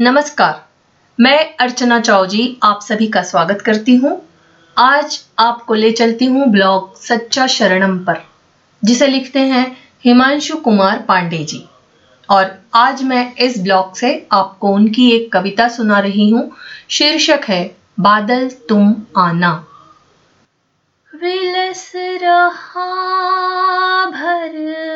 नमस्कार। मैं अर्चना चाव जी आप सभी का स्वागत करती हूँ। आज आपको ले चलती हूँ ब्लॉग सच्चा शरणम पर, जिसे लिखते हैं हिमांशु कुमार पांडे जी। और आज मैं इस ब्लॉग से आपको उनकी एक कविता सुना रही हूँ। शीर्षक है, बादल तुम आना। विलस रहा भर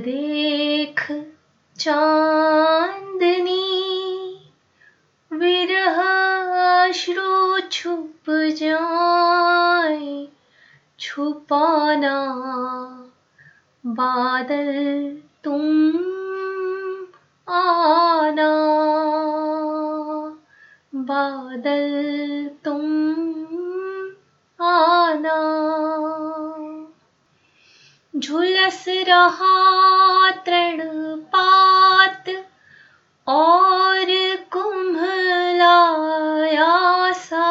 देख चांदनी विरह अश्रु छुप जाए छुपाना बादल तुम आना बादल तुम आना। झुलस रहा तृण पात और कुम्भलाया सा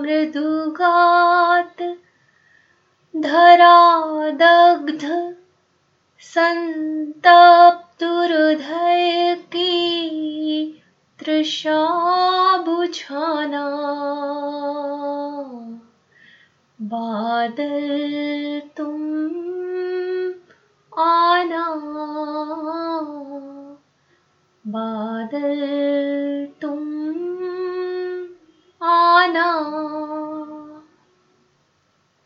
मृदुगात धरा दग्ध संतप्तुर्धय की तृषा बुझाना। बादल बादल तुम आना